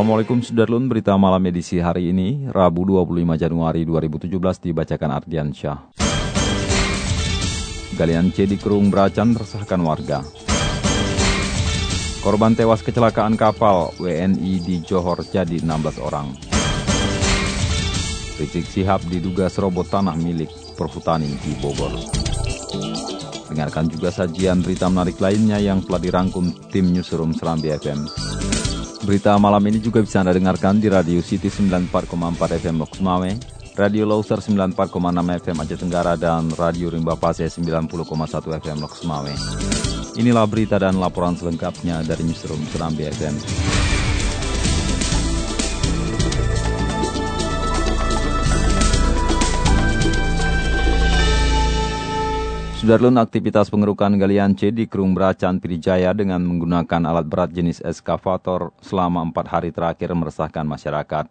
Assalamualaikum Sudarlun, berita malam edisi hari ini, Rabu 25 Januari 2017 dibacakan Ardian Syah. Galian C di Kerung Beracan resahkan warga. Korban tewas kecelakaan kapal WNI di Johor jadi 16 orang. Rizik Sihab diduga serobot tanah milik perhutani di Bogor. Dengarkan juga sajian berita menarik lainnya yang telah dirangkum tim Newsroom Serambi FM. Berita malam ini juga bisa Anda dengarkan di Radio City 94,4 FM Lok Sumawe, Radio Loser 94,6 FM Aceh Tenggara, dan Radio Rimba Pase 90,1 FM Lok Sumawe. Inilah berita dan laporan selengkapnya dari Newsroom Serambi FM. Sudarlun aktivitas pengerukan galian C di Kerung Beracan Pirijaya dengan menggunakan alat berat jenis eskavator selama empat hari terakhir meresahkan masyarakat.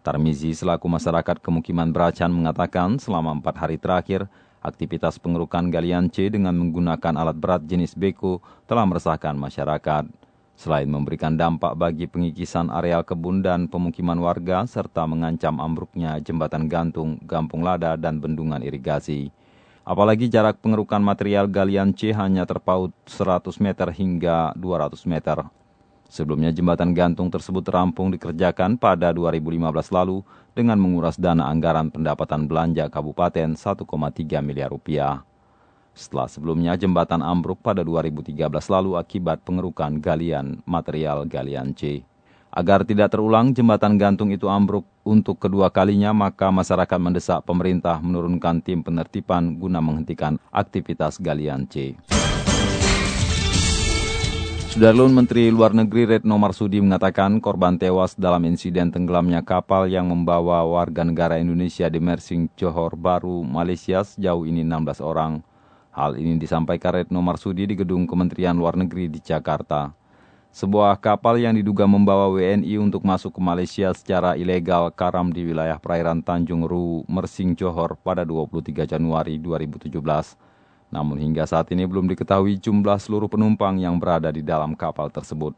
Tarmizi selaku masyarakat kemukiman Beracan mengatakan selama empat hari terakhir, aktivitas pengerukan galian C dengan menggunakan alat berat jenis beko telah meresahkan masyarakat. Selain memberikan dampak bagi pengikisan areal kebun dan pemukiman warga serta mengancam ambruknya jembatan gantung, gampung lada, dan bendungan irigasi. Apalagi jarak pengerukan material galian C hanya terpaut 100 meter hingga 200 meter. Sebelumnya jembatan gantung tersebut rampung dikerjakan pada 2015 lalu dengan menguras dana anggaran pendapatan belanja kabupaten 1,3 miliar rupiah. Setelah sebelumnya jembatan ambruk pada 2013 lalu akibat pengerukan galian material galian C. Agar tidak terulang jembatan gantung itu ambruk untuk kedua kalinya, maka masyarakat mendesak pemerintah menurunkan tim penertiban guna menghentikan aktivitas galian C. Sudarlun Menteri Luar Negeri Retno Marsudi mengatakan korban tewas dalam insiden tenggelamnya kapal yang membawa warga negara Indonesia di Mersing Johor Baru, Malaysia sejauh ini 16 orang. Hal ini disampaikan Retno Marsudi di Gedung Kementerian Luar Negeri di Jakarta. Sebuah kapal yang diduga membawa WNI untuk masuk ke Malaysia secara ilegal karam di wilayah perairan Tanjung Ru, Mersing, Johor pada 23 Januari 2017. Namun hingga saat ini belum diketahui jumlah seluruh penumpang yang berada di dalam kapal tersebut.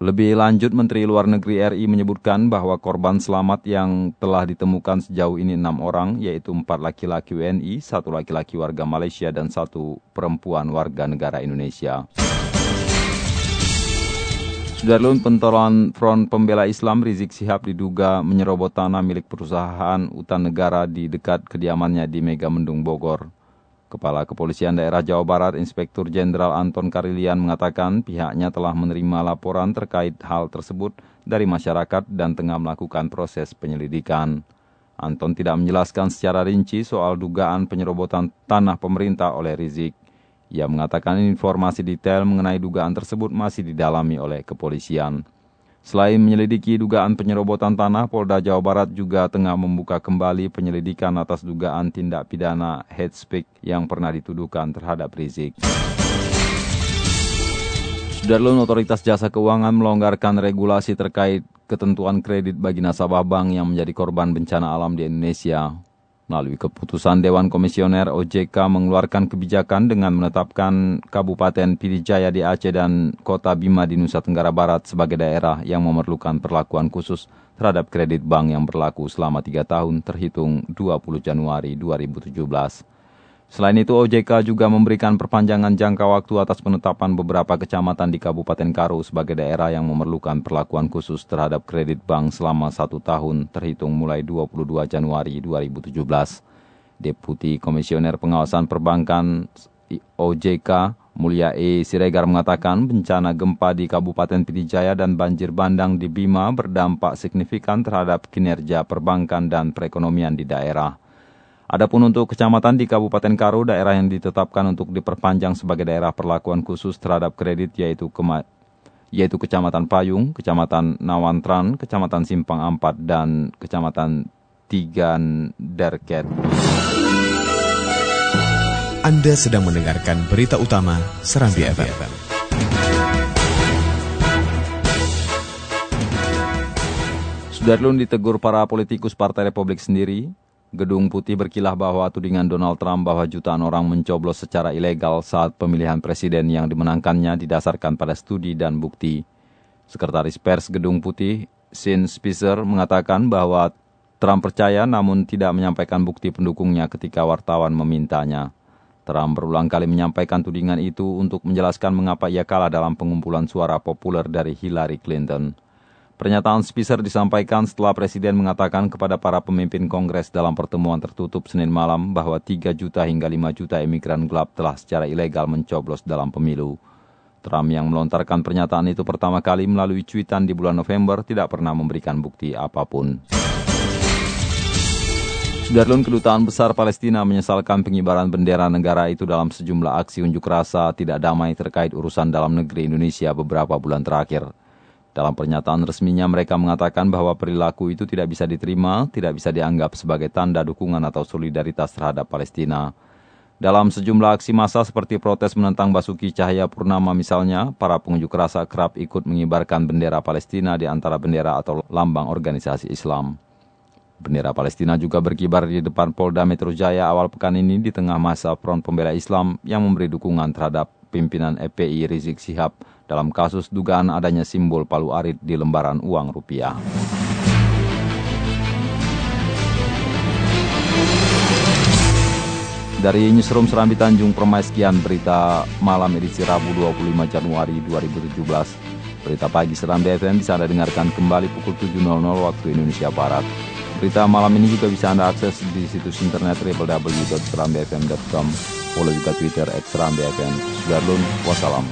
Lebih lanjut, Menteri Luar Negeri RI menyebutkan bahwa korban selamat yang telah ditemukan sejauh ini enam orang, yaitu empat laki-laki WNI, satu laki-laki warga Malaysia, dan satu perempuan warga negara Indonesia. Sudarlun pentolan Front Pembela Islam Rizik Sihab diduga menyerobot tanah milik perusahaan hutan negara di dekat kediamannya di Megamendung Bogor. Kepala Kepolisian Daerah Jawa Barat Inspektur Jenderal Anton Karilian mengatakan pihaknya telah menerima laporan terkait hal tersebut dari masyarakat dan tengah melakukan proses penyelidikan. Anton tidak menjelaskan secara rinci soal dugaan penyerobotan tanah pemerintah oleh Rizik. Ia mengatakan informasi detail mengenai dugaan tersebut masih didalami oleh kepolisian. Selain menyelidiki dugaan penyerobotan tanah, Polda Jawa Barat juga tengah membuka kembali penyelidikan atas dugaan tindak pidana hate speech yang pernah dituduhkan terhadap Rizik. Sudarlun Otoritas Jasa Keuangan melonggarkan regulasi terkait ketentuan kredit bagi nasabah bank yang menjadi korban bencana alam di Indonesia. Melalui keputusan Dewan Komisioner OJK mengeluarkan kebijakan dengan menetapkan Kabupaten Pidijaya di Aceh dan Kota Bima di Nusa Tenggara Barat sebagai daerah yang memerlukan perlakuan khusus terhadap kredit bank yang berlaku selama 3 tahun terhitung 20 Januari 2017. Selain itu, OJK juga memberikan perpanjangan jangka waktu atas penetapan beberapa kecamatan di Kabupaten Karo sebagai daerah yang memerlukan perlakuan khusus terhadap kredit bank selama satu tahun terhitung mulai 22 Januari 2017. Deputi Komisioner Pengawasan Perbankan OJK Mulia E. Siregar mengatakan bencana gempa di Kabupaten Pidijaya dan banjir bandang di Bima berdampak signifikan terhadap kinerja perbankan dan perekonomian di daerah. Adapun untuk kecamatan di Kabupaten Karo, daerah yang ditetapkan untuk diperpanjang sebagai daerah perlakuan khusus terhadap kredit yaitu Kema yaitu Kecamatan Payung, Kecamatan Nawantran, Kecamatan Simpang Ampat, dan Kecamatan Tigan Derket. Anda sedang mendengarkan berita utama Serambi FM. Sudarlun ditegur para politikus Partai Republik sendiri, Gedung Putih berkilah bahwa tudingan Donald Trump bahwa jutaan orang mencoblos secara ilegal saat pemilihan presiden yang dimenangkannya didasarkan pada studi dan bukti. Sekretaris Pers Gedung Putih, Sin Spicer, mengatakan bahwa Trump percaya namun tidak menyampaikan bukti pendukungnya ketika wartawan memintanya. Trump berulang kali menyampaikan tudingan itu untuk menjelaskan mengapa ia kalah dalam pengumpulan suara populer dari Hillary Clinton. Pernyataan Spicer disampaikan setelah Presiden mengatakan kepada para pemimpin Kongres dalam pertemuan tertutup Senin malam bahwa 3 juta hingga 5 juta imigran gelap telah secara ilegal mencoblos dalam pemilu. Trump yang melontarkan pernyataan itu pertama kali melalui cuitan di bulan November tidak pernah memberikan bukti apa pun. Sudarlun Kedutaan Besar Palestina menyesalkan pengibaran bendera negara itu dalam sejumlah aksi unjuk rasa tidak damai terkait urusan dalam negeri Indonesia beberapa bulan terakhir. Dalam pernyataan resminya mereka mengatakan bahwa perilaku itu tidak bisa diterima, tidak bisa dianggap sebagai tanda dukungan atau solidaritas terhadap Palestina. Dalam sejumlah aksi massa seperti protes menentang Basuki Cahaya Purnama misalnya, para pengunjuk rasa kerap ikut mengibarkan bendera Palestina di antara bendera atau lambang organisasi Islam. Bendera Palestina juga berkibar di depan Polda Metro Jaya awal pekan ini di tengah masa Front Pembela Islam yang memberi dukungan terhadap pimpinan EPI Rizik Sihab dalam kasus dugaan adanya simbol palu arit di lembaran uang rupiah. Dari Newsroom Serambi Tanjung Permai sekian berita malam edisi Rabu 25 Januari 2017. Berita pagi Serambi FM bisa Anda dengarkan kembali pukul 7.00 waktu Indonesia Barat. Berita malam ini juga bisa Anda akses di situs internet www.serambfm.com. Follow juga Twitter at serambfm. Sudarlun, wassalam.